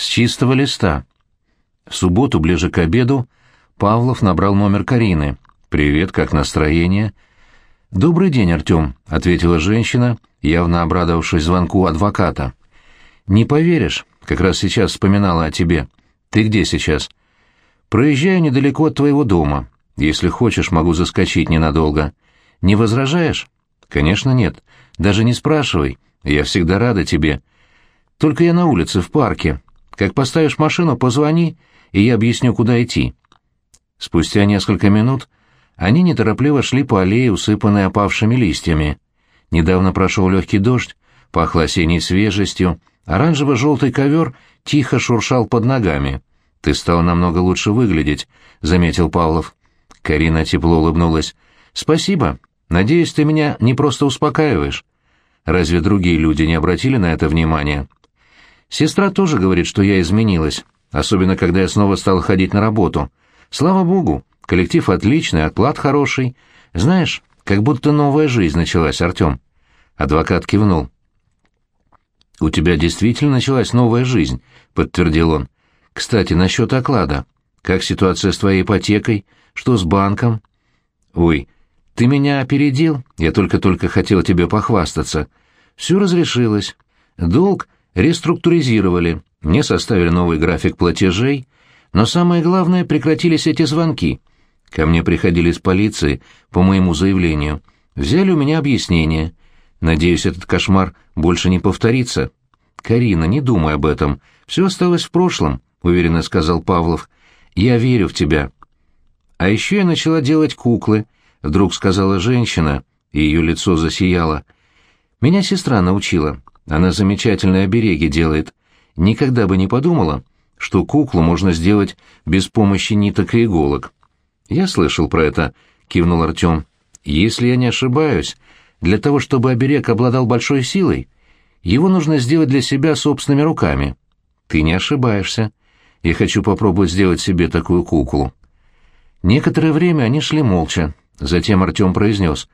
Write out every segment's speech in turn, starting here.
с чистого листа. В субботу, ближе к обеду, Павлов набрал номер Карины. «Привет, как настроение?» «Добрый день, Артем», — ответила женщина, явно обрадовавшись звонку адвоката. «Не поверишь, как раз сейчас вспоминала о тебе. Ты где сейчас?» «Проезжаю недалеко от твоего дома. Если хочешь, могу заскочить ненадолго. Не возражаешь?» «Конечно нет. Даже не спрашивай. Я всегда рада тебе. Только я на улице, в парке. Как поставишь машину, позвони, и я объясню, куда идти». Спустя несколько минут они неторопливо шли по аллее, усыпанной опавшими листьями. Недавно прошел легкий дождь, пахло осенней свежестью, оранжево-желтый ковер тихо шуршал под ногами. «Ты стал намного лучше выглядеть», — заметил Павлов. Карина тепло улыбнулась. «Спасибо. Надеюсь, ты меня не просто успокаиваешь. Разве другие люди не обратили на это внимания?» Сестра тоже говорит, что я изменилась, особенно когда я снова стал ходить на работу. Слава богу, коллектив отличный, оклад хороший. Знаешь, как будто новая жизнь началась, Артем. Адвокат кивнул. «У тебя действительно началась новая жизнь», — подтвердил он. «Кстати, насчет оклада. Как ситуация с твоей ипотекой? Что с банком?» «Ой, ты меня опередил? Я только-только хотел тебе похвастаться. Все разрешилось. Долг реструктуризировали, мне составили новый график платежей, но самое главное, прекратились эти звонки. Ко мне приходили из полиции по моему заявлению. Взяли у меня объяснение. Надеюсь, этот кошмар больше не повторится. «Карина, не думай об этом. Все осталось в прошлом», — уверенно сказал Павлов. «Я верю в тебя». «А еще я начала делать куклы», — вдруг сказала женщина, и ее лицо засияло. «Меня сестра научила. Она замечательные обереги делает. Никогда бы не подумала, что куклу можно сделать без помощи ниток и иголок. «Я слышал про это», — кивнул Артем. «Если я не ошибаюсь, для того, чтобы оберег обладал большой силой, его нужно сделать для себя собственными руками. Ты не ошибаешься. Я хочу попробовать сделать себе такую куклу». Некоторое время они шли молча. Затем Артем произнес.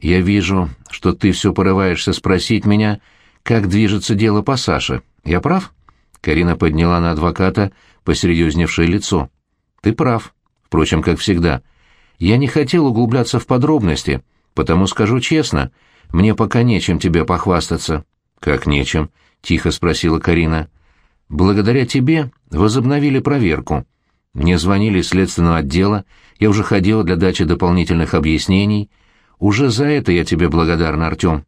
«Я вижу, что ты все порываешься спросить меня, как движется дело по Саше. Я прав?» Карина подняла на адвоката посерьезневшее лицо. «Ты прав. Впрочем, как всегда. Я не хотел углубляться в подробности, потому скажу честно, мне пока нечем тебе похвастаться». «Как нечем?» — тихо спросила Карина. «Благодаря тебе возобновили проверку. Мне звонили из следственного отдела, я уже ходила для дачи дополнительных объяснений. Уже за это я тебе благодарна, Артем».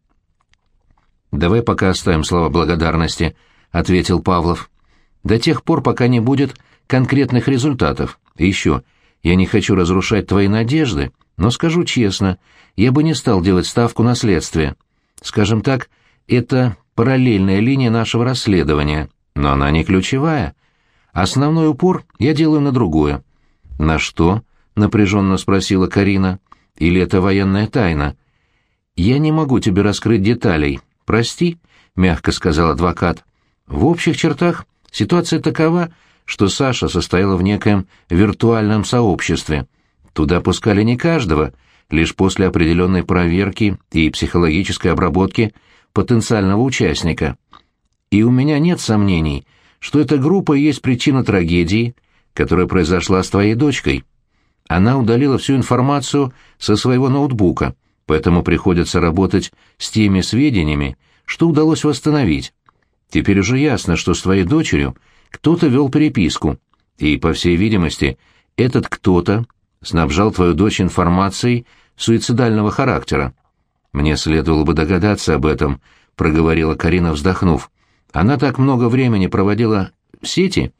«Давай пока оставим слова благодарности», — ответил Павлов. «До тех пор, пока не будет конкретных результатов. И еще, я не хочу разрушать твои надежды, но скажу честно, я бы не стал делать ставку на следствие. Скажем так, это параллельная линия нашего расследования, но она не ключевая. Основной упор я делаю на другое». «На что?» — напряженно спросила Карина. «Или это военная тайна?» «Я не могу тебе раскрыть деталей», «Прости», — мягко сказал адвокат. «В общих чертах ситуация такова, что Саша состояла в некоем виртуальном сообществе. Туда пускали не каждого, лишь после определенной проверки и психологической обработки потенциального участника. И у меня нет сомнений, что эта группа есть причина трагедии, которая произошла с твоей дочкой. Она удалила всю информацию со своего ноутбука, поэтому приходится работать с теми сведениями, что удалось восстановить. Теперь уже ясно, что с твоей дочерью кто-то вел переписку, и, по всей видимости, этот кто-то снабжал твою дочь информацией суицидального характера. Мне следовало бы догадаться об этом, проговорила Карина, вздохнув. Она так много времени проводила в сети.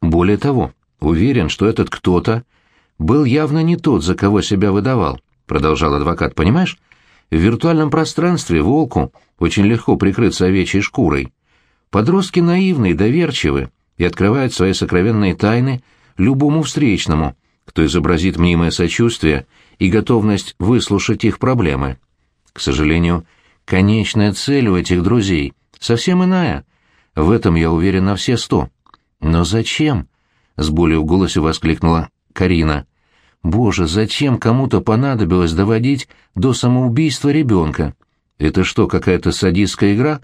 Более того, уверен, что этот кто-то был явно не тот, за кого себя выдавал продолжал адвокат, понимаешь? В виртуальном пространстве волку очень легко прикрыться овечьей шкурой. Подростки наивны и доверчивы и открывают свои сокровенные тайны любому встречному, кто изобразит мнимое сочувствие и готовность выслушать их проблемы. К сожалению, конечная цель у этих друзей совсем иная. В этом я уверен на все сто. Но зачем? — с болью в голосе воскликнула Карина. Боже, зачем кому-то понадобилось доводить до самоубийства ребенка? Это что, какая-то садистская игра?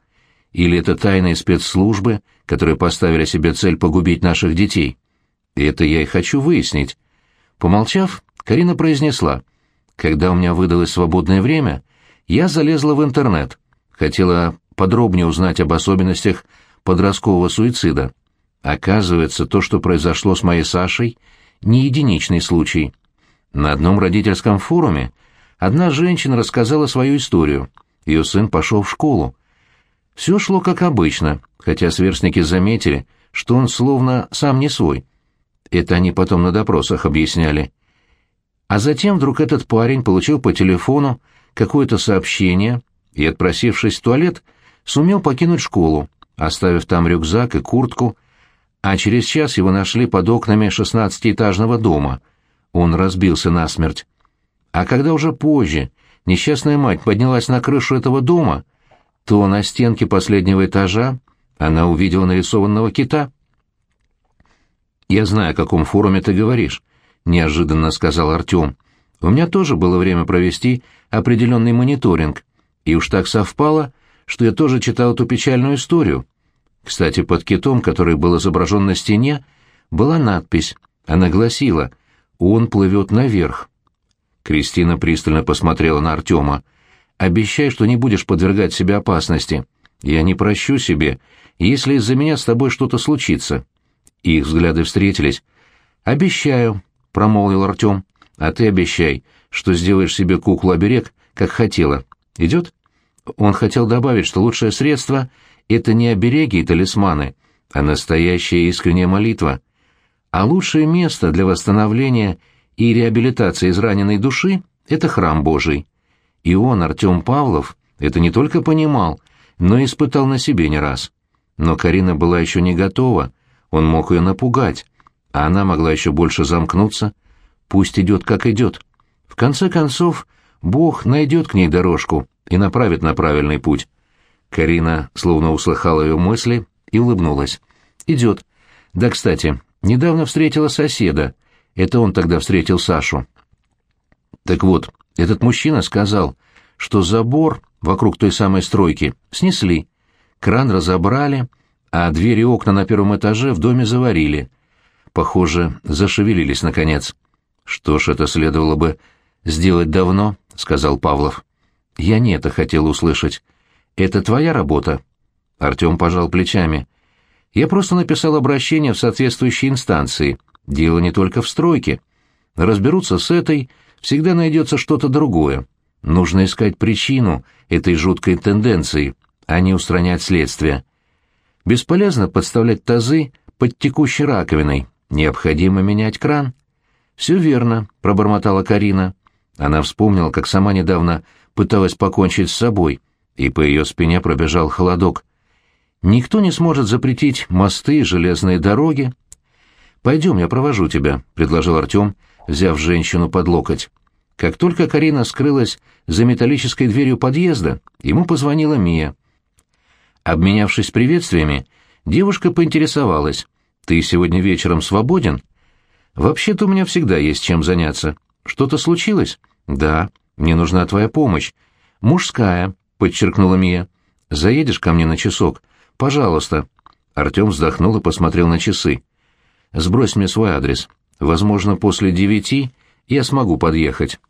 Или это тайные спецслужбы, которые поставили себе цель погубить наших детей? Это я и хочу выяснить. Помолчав, Карина произнесла. Когда у меня выдалось свободное время, я залезла в интернет. Хотела подробнее узнать об особенностях подросткового суицида. Оказывается, то, что произошло с моей Сашей, не единичный случай. На одном родительском форуме одна женщина рассказала свою историю. Ее сын пошел в школу. Все шло как обычно, хотя сверстники заметили, что он словно сам не свой. Это они потом на допросах объясняли. А затем вдруг этот парень получил по телефону какое-то сообщение и, отпросившись в туалет, сумел покинуть школу, оставив там рюкзак и куртку, а через час его нашли под окнами шестнадцатиэтажного дома. Он разбился насмерть. А когда уже позже несчастная мать поднялась на крышу этого дома, то на стенке последнего этажа она увидела нарисованного кита. «Я знаю, о каком форуме ты говоришь», — неожиданно сказал Артем. «У меня тоже было время провести определенный мониторинг, и уж так совпало, что я тоже читал эту печальную историю. Кстати, под китом, который был изображен на стене, была надпись. Она гласила «Он плывет наверх». Кристина пристально посмотрела на Артема. «Обещай, что не будешь подвергать себе опасности. Я не прощу себе, если из-за меня с тобой что-то случится». Их взгляды встретились. «Обещаю», — промолвил Артем. «А ты обещай, что сделаешь себе куклу-оберег, как хотела. Идет?» Он хотел добавить, что лучшее средство — это не обереги и талисманы, а настоящая искренняя молитва. А лучшее место для восстановления и реабилитации израненной души — это храм Божий. И он, Артем Павлов, это не только понимал, но и испытал на себе не раз. Но Карина была еще не готова, он мог ее напугать, а она могла еще больше замкнуться. Пусть идет, как идет. В конце концов, Бог найдет к ней дорожку и направит на правильный путь. Карина словно услыхала ее мысли и улыбнулась. «Идет. Да, кстати, недавно встретила соседа. Это он тогда встретил Сашу». Так вот, этот мужчина сказал, что забор вокруг той самой стройки снесли, кран разобрали, а двери и окна на первом этаже в доме заварили. Похоже, зашевелились наконец. «Что ж, это следовало бы сделать давно», — сказал Павлов. «Я не это хотел услышать. Это твоя работа?» Артем пожал плечами. «Я просто написал обращение в соответствующие инстанции. Дело не только в стройке. Разберутся с этой, всегда найдется что-то другое. Нужно искать причину этой жуткой тенденции, а не устранять следствие. Бесполезно подставлять тазы под текущей раковиной. Необходимо менять кран». «Все верно», — пробормотала Карина. Она вспомнила, как сама недавно пыталась покончить с собой, и по ее спине пробежал холодок. Никто не сможет запретить мосты и железные дороги. «Пойдем, я провожу тебя», — предложил Артем, взяв женщину под локоть. Как только Карина скрылась за металлической дверью подъезда, ему позвонила Мия. Обменявшись приветствиями, девушка поинтересовалась. «Ты сегодня вечером свободен?» «Вообще-то у меня всегда есть чем заняться. Что-то случилось?» «Да». Мне нужна твоя помощь. Мужская, подчеркнула Мия. Заедешь ко мне на часок? Пожалуйста. Артем вздохнул и посмотрел на часы. Сбрось мне свой адрес. Возможно, после девяти я смогу подъехать.